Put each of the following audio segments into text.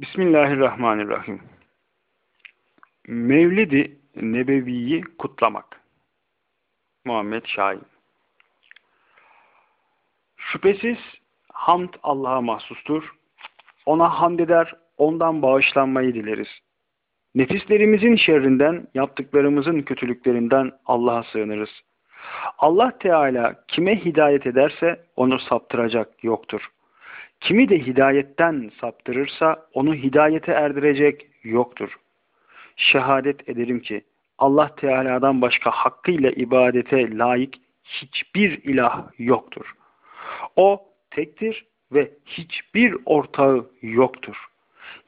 Bismillahirrahmanirrahim. Mevlidi Nebevi'yi kutlamak. Muhammed Şahin. Şüphesiz hamd Allah'a mahsustur. Ona hamd eder, ondan bağışlanmayı dileriz. Nefislerimizin şerrinden, yaptıklarımızın kötülüklerinden Allah'a sığınırız. Allah Teala kime hidayet ederse onu saptıracak yoktur. Kimi de hidayetten saptırırsa onu hidayete erdirecek yoktur. Şehadet ederim ki Allah Teala'dan başka hakkıyla ibadete layık hiçbir ilah yoktur. O tektir ve hiçbir ortağı yoktur.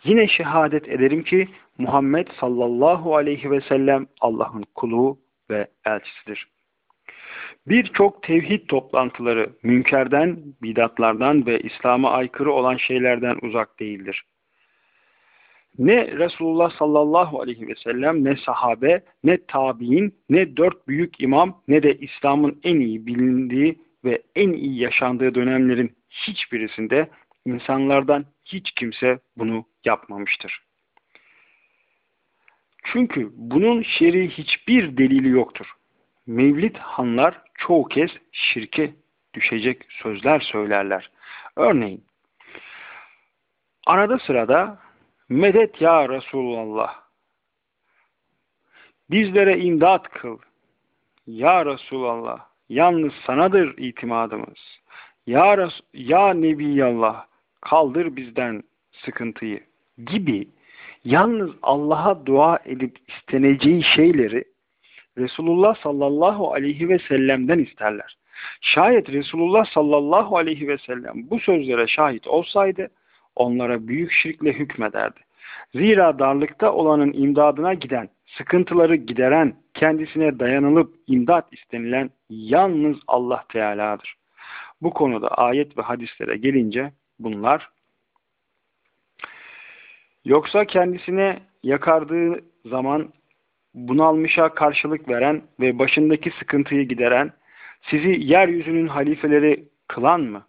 Yine şehadet ederim ki Muhammed sallallahu aleyhi ve sellem Allah'ın kulu ve elçisidir. Birçok tevhid toplantıları münkerden, bidatlardan ve İslam'a aykırı olan şeylerden uzak değildir. Ne Resulullah sallallahu aleyhi ve sellem, ne sahabe, ne tabi'in, ne dört büyük imam, ne de İslam'ın en iyi bilindiği ve en iyi yaşandığı dönemlerin hiçbirisinde insanlardan hiç kimse bunu yapmamıştır. Çünkü bunun şer'i hiçbir delili yoktur. Mevlid hanlar çoğu kez şirke düşecek sözler söylerler. Örneğin, arada sırada medet ya Resulallah, bizlere imdat kıl, ya Resulallah, yalnız sanadır itimadımız, ya, Res ya Nebiyallah, kaldır bizden sıkıntıyı. Gibi yalnız Allah'a dua edip isteneceği şeyleri Resulullah sallallahu aleyhi ve sellem'den isterler. Şayet Resulullah sallallahu aleyhi ve sellem bu sözlere şahit olsaydı onlara büyük şirkle hükmederdi. Zira darlıkta olanın imdadına giden, sıkıntıları gideren, kendisine dayanılıp imdat istenilen yalnız Allah Teala'dır. Bu konuda ayet ve hadislere gelince bunlar yoksa kendisine yakardığı zaman bunalmışa karşılık veren ve başındaki sıkıntıyı gideren, sizi yeryüzünün halifeleri kılan mı?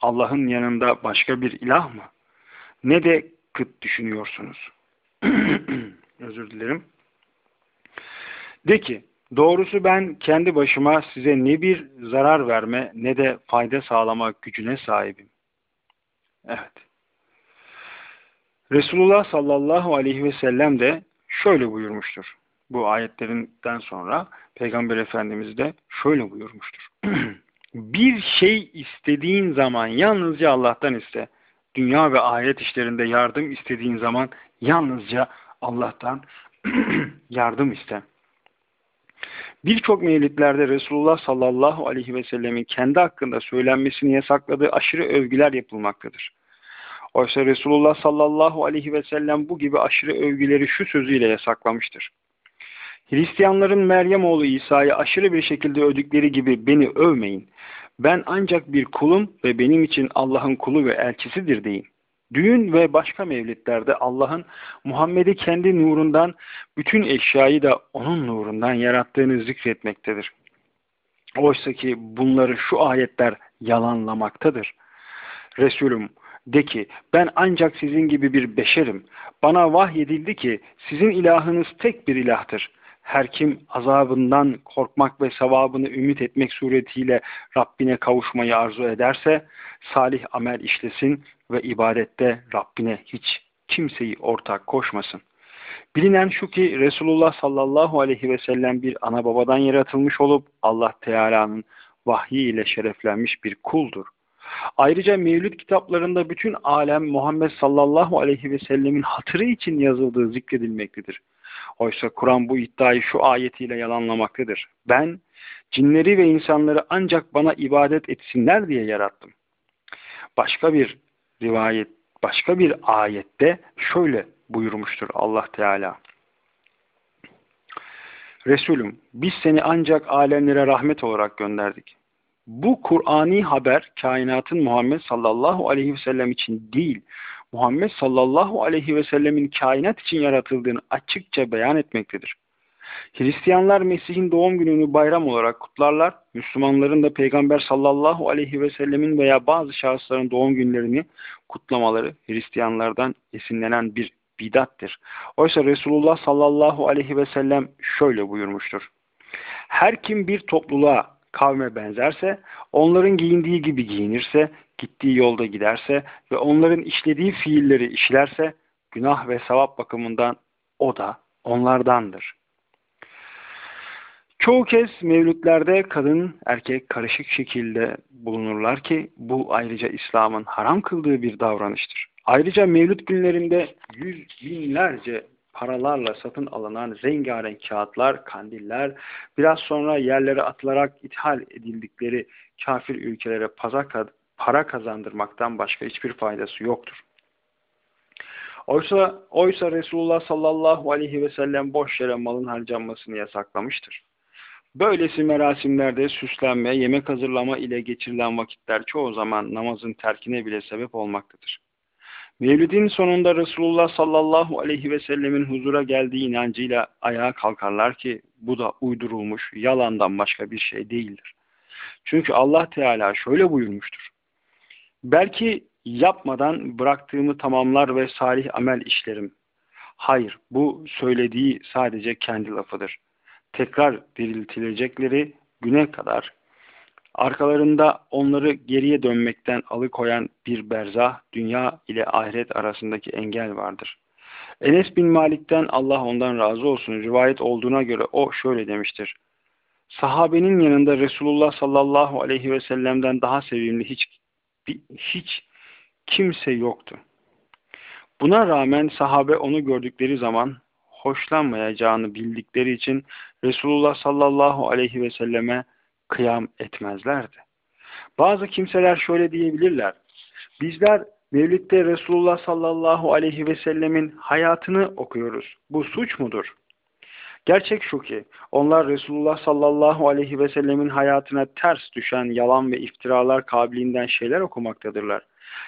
Allah'ın yanında başka bir ilah mı? Ne de kıt düşünüyorsunuz? Özür dilerim. De ki, doğrusu ben kendi başıma size ne bir zarar verme ne de fayda sağlama gücüne sahibim. Evet. Resulullah sallallahu aleyhi ve sellem de şöyle buyurmuştur bu ayetlerinden sonra Peygamber Efendimiz de şöyle buyurmuştur. bir şey istediğin zaman yalnızca Allah'tan iste. Dünya ve ahiret işlerinde yardım istediğin zaman yalnızca Allah'tan yardım iste. Birçok mevlitlerde Resulullah sallallahu aleyhi ve sellemin kendi hakkında söylenmesini yasakladığı aşırı övgüler yapılmaktadır. Oysa Resulullah sallallahu aleyhi ve sellem bu gibi aşırı övgüleri şu sözüyle yasaklamıştır. Hristiyanların Meryem oğlu İsa'yı aşırı bir şekilde övdükleri gibi beni övmeyin. Ben ancak bir kulum ve benim için Allah'ın kulu ve elçisidir deyin. Düğün ve başka mevlitlerde Allah'ın Muhammed'i kendi nurundan, bütün eşyayı da onun nurundan yarattığını zikretmektedir. Oysa ki bunları şu ayetler yalanlamaktadır. Resulüm de ki ben ancak sizin gibi bir beşerim. Bana vahyedildi ki sizin ilahınız tek bir ilahtır her kim azabından korkmak ve sevabını ümit etmek suretiyle Rabbine kavuşmayı arzu ederse salih amel işlesin ve ibadette Rabbine hiç kimseyi ortak koşmasın. Bilinen şu ki Resulullah sallallahu aleyhi ve sellem bir ana babadan yaratılmış olup Allah Teala'nın vahyi ile şereflenmiş bir kuldur. Ayrıca Mevlüt kitaplarında bütün alem Muhammed sallallahu aleyhi ve sellemin hatırı için yazıldığı zikredilmektedir. Oysa Kur'an bu iddiayı şu ayetiyle yalanlamaktadır. Ben cinleri ve insanları ancak bana ibadet etsinler diye yarattım. Başka bir rivayet, başka bir ayette şöyle buyurmuştur Allah Teala. Resulüm biz seni ancak alemlere rahmet olarak gönderdik. Bu Kur'ani haber kainatın Muhammed sallallahu aleyhi ve sellem için değil, Muhammed sallallahu aleyhi ve sellemin kainat için yaratıldığını açıkça beyan etmektedir. Hristiyanlar Mesih'in doğum gününü bayram olarak kutlarlar. Müslümanların da Peygamber sallallahu aleyhi ve sellemin veya bazı şahısların doğum günlerini kutlamaları Hristiyanlardan esinlenen bir bidattir. Oysa Resulullah sallallahu aleyhi ve sellem şöyle buyurmuştur. Her kim bir topluluğa, kavme benzerse, onların giyindiği gibi giyinirse, gittiği yolda giderse ve onların işlediği fiilleri işlerse, günah ve sevap bakımından o da onlardandır. Çoğu kez mevlütlerde kadın erkek karışık şekilde bulunurlar ki bu ayrıca İslam'ın haram kıldığı bir davranıştır. Ayrıca mevlüt günlerinde yüz binlerce paralarla satın alınan rengarenk kağıtlar, kandiller, biraz sonra yerlere atılarak ithal edildikleri kafir ülkelere para kazandırmaktan başka hiçbir faydası yoktur. Oysa, oysa Resulullah sallallahu aleyhi ve sellem boş yere malın harcanmasını yasaklamıştır. Böylesi merasimlerde süslenme, yemek hazırlama ile geçirilen vakitler çoğu zaman namazın terkine bile sebep olmaktadır. Mevlidin sonunda Resulullah sallallahu aleyhi ve sellemin huzura geldiği inancıyla ayağa kalkarlar ki bu da uydurulmuş, yalandan başka bir şey değildir. Çünkü Allah Teala şöyle buyurmuştur. Belki yapmadan bıraktığımı tamamlar ve salih amel işlerim. Hayır, bu söylediği sadece kendi lafıdır. Tekrar diriltilecekleri güne kadar arkalarında onları geriye dönmekten alıkoyan bir berzah, dünya ile ahiret arasındaki engel vardır. Enes bin Malik'ten Allah ondan razı olsun rivayet olduğuna göre o şöyle demiştir. Sahabenin yanında Resulullah sallallahu aleyhi ve sellem'den daha sevimli hiç hiç kimse yoktu. Buna rağmen sahabe onu gördükleri zaman hoşlanmayacağını bildikleri için Resulullah sallallahu aleyhi ve selleme kıyam etmezlerdi. Bazı kimseler şöyle diyebilirler. Bizler Mevlid'de Resulullah sallallahu aleyhi ve sellemin hayatını okuyoruz. Bu suç mudur? Gerçek şu ki onlar Resulullah sallallahu aleyhi ve sellemin hayatına ters düşen yalan ve iftiralar kabiliğinden şeyler okumaktadırlar.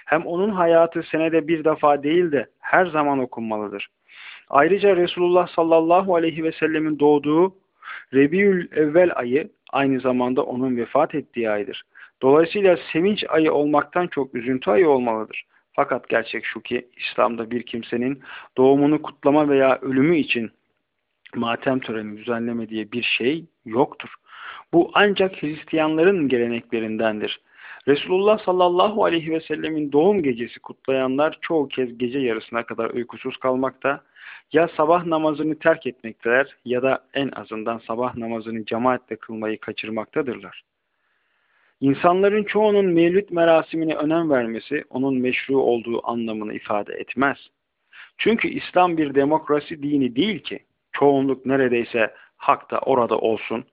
Hem onun hayatı senede bir defa değil de her zaman okunmalıdır. Ayrıca Resulullah sallallahu aleyhi ve sellemin doğduğu Rebiül Evvel ayı aynı zamanda onun vefat ettiği aydır. Dolayısıyla sevinç ayı olmaktan çok üzüntü ayı olmalıdır. Fakat gerçek şu ki İslam'da bir kimsenin doğumunu kutlama veya ölümü için matem töreni düzenleme diye bir şey yoktur. Bu ancak Hristiyanların geleneklerindendir. Resulullah sallallahu aleyhi ve sellemin doğum gecesi kutlayanlar çoğu kez gece yarısına kadar uykusuz kalmakta, ya sabah namazını terk etmekteler ya da en azından sabah namazını cemaatle kılmayı kaçırmaktadırlar. İnsanların çoğunun mevlüt merasimine önem vermesi onun meşru olduğu anlamını ifade etmez. Çünkü İslam bir demokrasi dini değil ki çoğunluk neredeyse hakta orada olsun.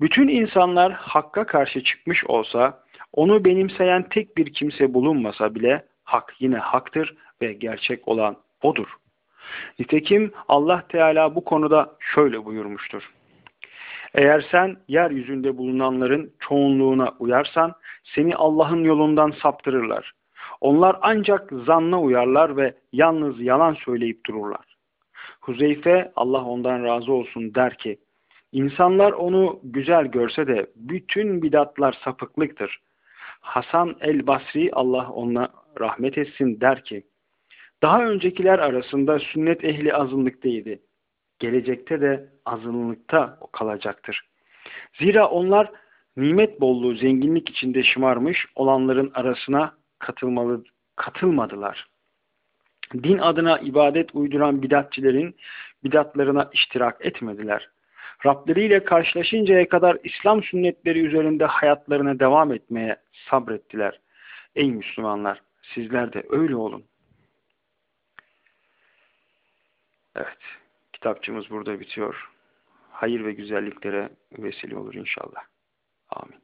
Bütün insanlar hakka karşı çıkmış olsa onu benimseyen tek bir kimse bulunmasa bile hak yine haktır ve gerçek olan odur. Nitekim Allah Teala bu konuda şöyle buyurmuştur. Eğer sen yeryüzünde bulunanların çoğunluğuna uyarsan seni Allah'ın yolundan saptırırlar. Onlar ancak zanna uyarlar ve yalnız yalan söyleyip dururlar. Huzeyfe Allah ondan razı olsun der ki İnsanlar onu güzel görse de bütün bidatlar sapıklıktır. Hasan el-Basri Allah ona rahmet etsin der ki daha öncekiler arasında sünnet ehli azınlıktaydı. Gelecekte de azınlıkta kalacaktır. Zira onlar nimet bolluğu, zenginlik içinde şımarmış olanların arasına katılmalı, katılmadılar. Din adına ibadet uyduran bidatçilerin bidatlarına iştirak etmediler. Rableriyle karşılaşıncaya kadar İslam sünnetleri üzerinde hayatlarına devam etmeye sabrettiler. Ey Müslümanlar sizler de öyle olun. Evet, kitapçımız burada bitiyor. Hayır ve güzelliklere vesile olur inşallah. Amin.